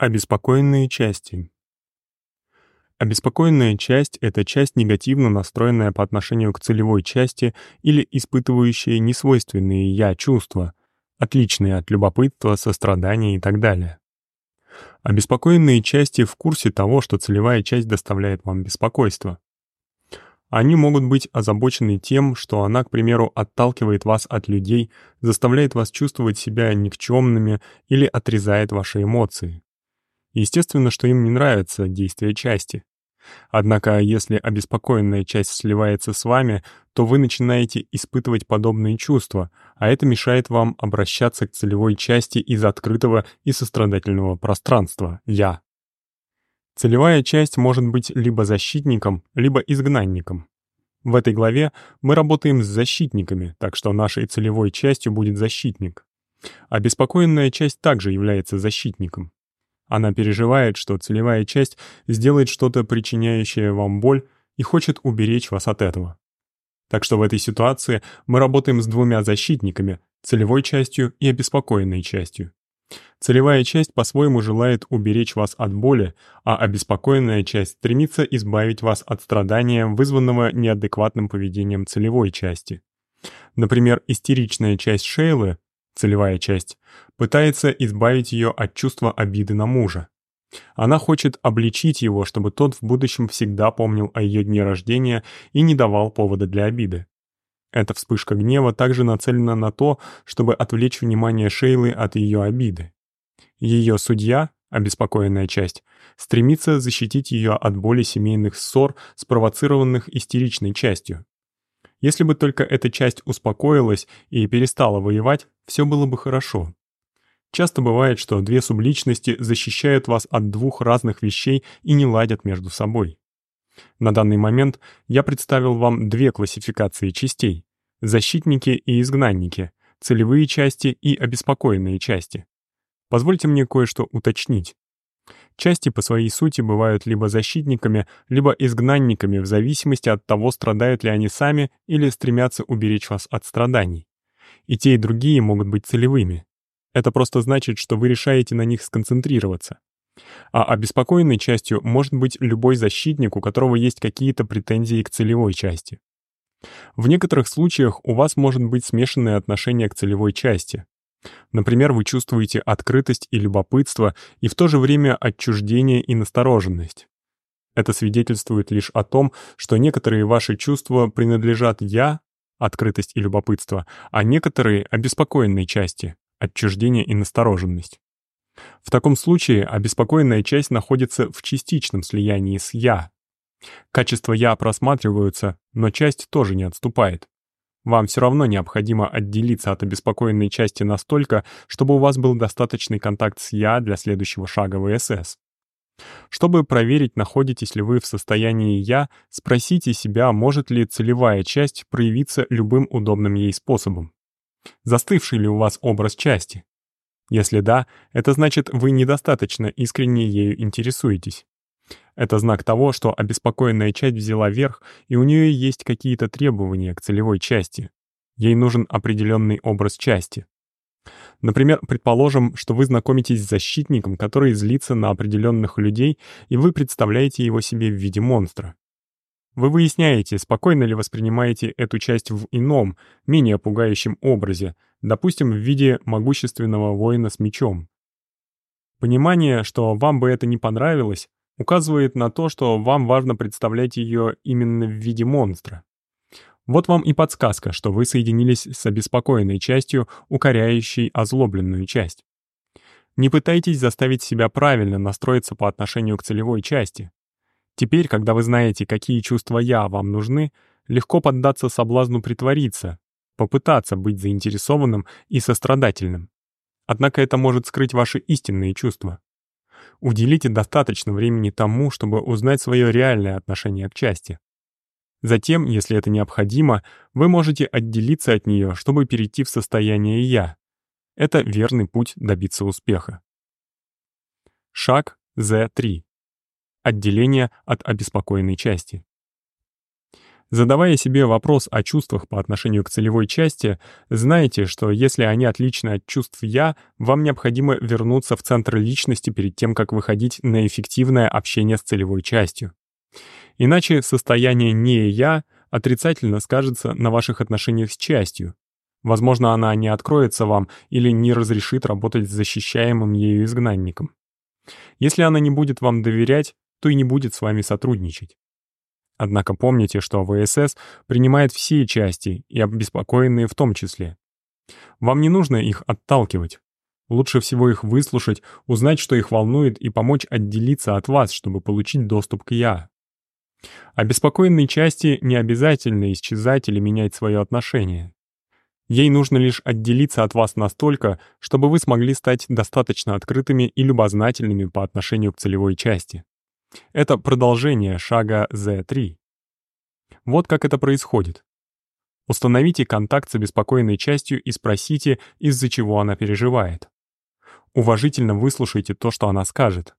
Обеспокоенные части. Обеспокоенная часть — это часть, негативно настроенная по отношению к целевой части или испытывающая несвойственные «я» чувства, отличные от любопытства, сострадания и так далее. Обеспокоенные части в курсе того, что целевая часть доставляет вам беспокойство. Они могут быть озабочены тем, что она, к примеру, отталкивает вас от людей, заставляет вас чувствовать себя никчемными или отрезает ваши эмоции. Естественно, что им не нравится действие части. Однако, если обеспокоенная часть сливается с вами, то вы начинаете испытывать подобные чувства, а это мешает вам обращаться к целевой части из открытого и сострадательного пространства «я». Целевая часть может быть либо защитником, либо изгнанником. В этой главе мы работаем с защитниками, так что нашей целевой частью будет защитник. Обеспокоенная часть также является защитником. Она переживает, что целевая часть сделает что-то, причиняющее вам боль, и хочет уберечь вас от этого. Так что в этой ситуации мы работаем с двумя защитниками, целевой частью и обеспокоенной частью. Целевая часть по-своему желает уберечь вас от боли, а обеспокоенная часть стремится избавить вас от страдания, вызванного неадекватным поведением целевой части. Например, истеричная часть Шейлы целевая часть, пытается избавить ее от чувства обиды на мужа. Она хочет обличить его, чтобы тот в будущем всегда помнил о ее дне рождения и не давал повода для обиды. Эта вспышка гнева также нацелена на то, чтобы отвлечь внимание Шейлы от ее обиды. Ее судья, обеспокоенная часть, стремится защитить ее от боли семейных ссор, спровоцированных истеричной частью. Если бы только эта часть успокоилась и перестала воевать, все было бы хорошо. Часто бывает, что две субличности защищают вас от двух разных вещей и не ладят между собой. На данный момент я представил вам две классификации частей — защитники и изгнанники, целевые части и обеспокоенные части. Позвольте мне кое-что уточнить. Части по своей сути бывают либо защитниками, либо изгнанниками в зависимости от того, страдают ли они сами или стремятся уберечь вас от страданий. И те, и другие могут быть целевыми. Это просто значит, что вы решаете на них сконцентрироваться. А обеспокоенной частью может быть любой защитник, у которого есть какие-то претензии к целевой части. В некоторых случаях у вас может быть смешанное отношение к целевой части. Например, вы чувствуете открытость и любопытство, и в то же время отчуждение и настороженность. Это свидетельствует лишь о том, что некоторые ваши чувства принадлежат «я», открытость и любопытство, а некоторые — обеспокоенной части, отчуждение и настороженность. В таком случае обеспокоенная часть находится в частичном слиянии с «я». Качества «я» просматриваются, но часть тоже не отступает. Вам все равно необходимо отделиться от обеспокоенной части настолько, чтобы у вас был достаточный контакт с «я» для следующего шага в СС. Чтобы проверить, находитесь ли вы в состоянии «я», спросите себя, может ли целевая часть проявиться любым удобным ей способом. Застывший ли у вас образ части? Если да, это значит, вы недостаточно искренне ею интересуетесь. Это знак того, что обеспокоенная часть взяла верх, и у нее есть какие-то требования к целевой части. Ей нужен определенный образ части. Например, предположим, что вы знакомитесь с защитником, который злится на определенных людей, и вы представляете его себе в виде монстра. Вы выясняете, спокойно ли воспринимаете эту часть в ином, менее пугающем образе, допустим, в виде могущественного воина с мечом. Понимание, что вам бы это не понравилось, указывает на то, что вам важно представлять ее именно в виде монстра. Вот вам и подсказка, что вы соединились с обеспокоенной частью, укоряющей озлобленную часть. Не пытайтесь заставить себя правильно настроиться по отношению к целевой части. Теперь, когда вы знаете, какие чувства «я» вам нужны, легко поддаться соблазну притвориться, попытаться быть заинтересованным и сострадательным. Однако это может скрыть ваши истинные чувства. Уделите достаточно времени тому, чтобы узнать свое реальное отношение к части. Затем, если это необходимо, вы можете отделиться от нее, чтобы перейти в состояние «я». Это верный путь добиться успеха. Шаг Z3. Отделение от обеспокоенной части. Задавая себе вопрос о чувствах по отношению к целевой части, знайте, что если они отличны от чувств «я», вам необходимо вернуться в центр личности перед тем, как выходить на эффективное общение с целевой частью. Иначе состояние «не я» отрицательно скажется на ваших отношениях с частью. Возможно, она не откроется вам или не разрешит работать с защищаемым ею изгнанником. Если она не будет вам доверять, то и не будет с вами сотрудничать. Однако помните, что ВСС принимает все части, и обеспокоенные в том числе. Вам не нужно их отталкивать. Лучше всего их выслушать, узнать, что их волнует, и помочь отделиться от вас, чтобы получить доступ к «я». Обеспокоенной части не обязательно исчезать или менять свое отношение. Ей нужно лишь отделиться от вас настолько, чтобы вы смогли стать достаточно открытыми и любознательными по отношению к целевой части. Это продолжение шага Z3. Вот как это происходит. Установите контакт с обеспокоенной частью и спросите, из-за чего она переживает. Уважительно выслушайте то, что она скажет.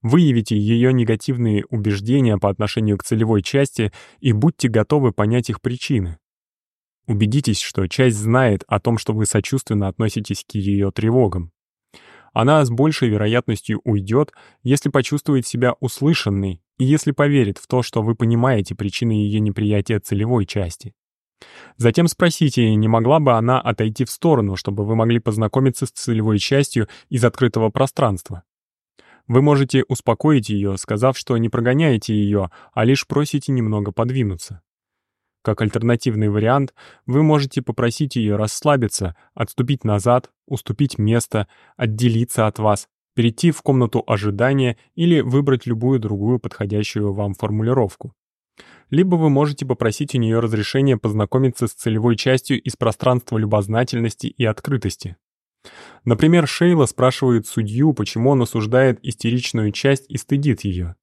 Выявите ее негативные убеждения по отношению к целевой части и будьте готовы понять их причины. Убедитесь, что часть знает о том, что вы сочувственно относитесь к ее тревогам она с большей вероятностью уйдет, если почувствует себя услышанной и если поверит в то, что вы понимаете причины ее неприятия целевой части. Затем спросите, не могла бы она отойти в сторону, чтобы вы могли познакомиться с целевой частью из открытого пространства. Вы можете успокоить ее, сказав, что не прогоняете ее, а лишь просите немного подвинуться. Как альтернативный вариант, вы можете попросить ее расслабиться, отступить назад, уступить место, отделиться от вас, перейти в комнату ожидания или выбрать любую другую подходящую вам формулировку. Либо вы можете попросить у нее разрешения познакомиться с целевой частью из пространства любознательности и открытости. Например, Шейла спрашивает судью, почему он осуждает истеричную часть и стыдит ее.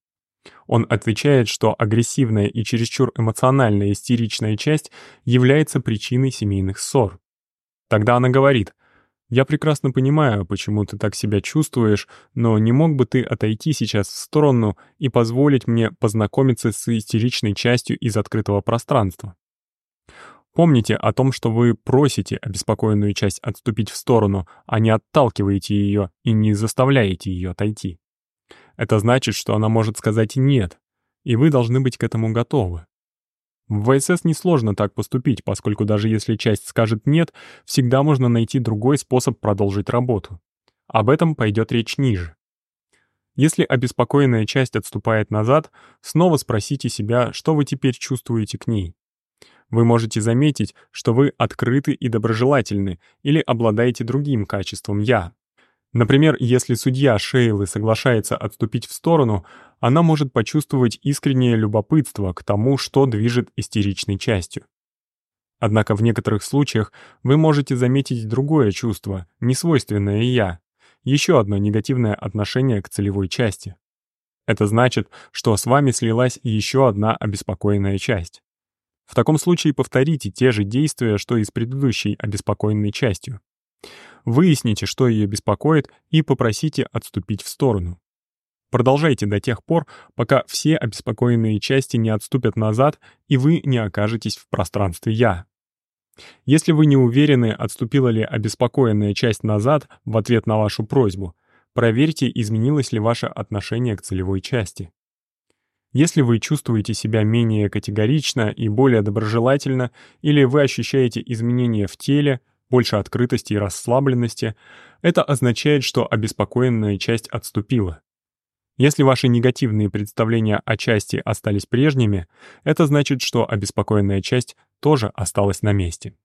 Он отвечает, что агрессивная и чересчур эмоциональная истеричная часть является причиной семейных ссор. Тогда она говорит, «Я прекрасно понимаю, почему ты так себя чувствуешь, но не мог бы ты отойти сейчас в сторону и позволить мне познакомиться с истеричной частью из открытого пространства?» Помните о том, что вы просите обеспокоенную часть отступить в сторону, а не отталкиваете ее и не заставляете ее отойти. Это значит, что она может сказать «нет», и вы должны быть к этому готовы. В ВСС несложно так поступить, поскольку даже если часть скажет «нет», всегда можно найти другой способ продолжить работу. Об этом пойдет речь ниже. Если обеспокоенная часть отступает назад, снова спросите себя, что вы теперь чувствуете к ней. Вы можете заметить, что вы открыты и доброжелательны или обладаете другим качеством «я», Например, если судья Шейлы соглашается отступить в сторону, она может почувствовать искреннее любопытство к тому, что движет истеричной частью. Однако в некоторых случаях вы можете заметить другое чувство, несвойственное «я», еще одно негативное отношение к целевой части. Это значит, что с вами слилась еще одна обеспокоенная часть. В таком случае повторите те же действия, что и с предыдущей обеспокоенной частью. Выясните, что ее беспокоит, и попросите отступить в сторону. Продолжайте до тех пор, пока все обеспокоенные части не отступят назад, и вы не окажетесь в пространстве «я». Если вы не уверены, отступила ли обеспокоенная часть назад в ответ на вашу просьбу, проверьте, изменилось ли ваше отношение к целевой части. Если вы чувствуете себя менее категорично и более доброжелательно, или вы ощущаете изменения в теле, больше открытости и расслабленности, это означает, что обеспокоенная часть отступила. Если ваши негативные представления о части остались прежними, это значит, что обеспокоенная часть тоже осталась на месте.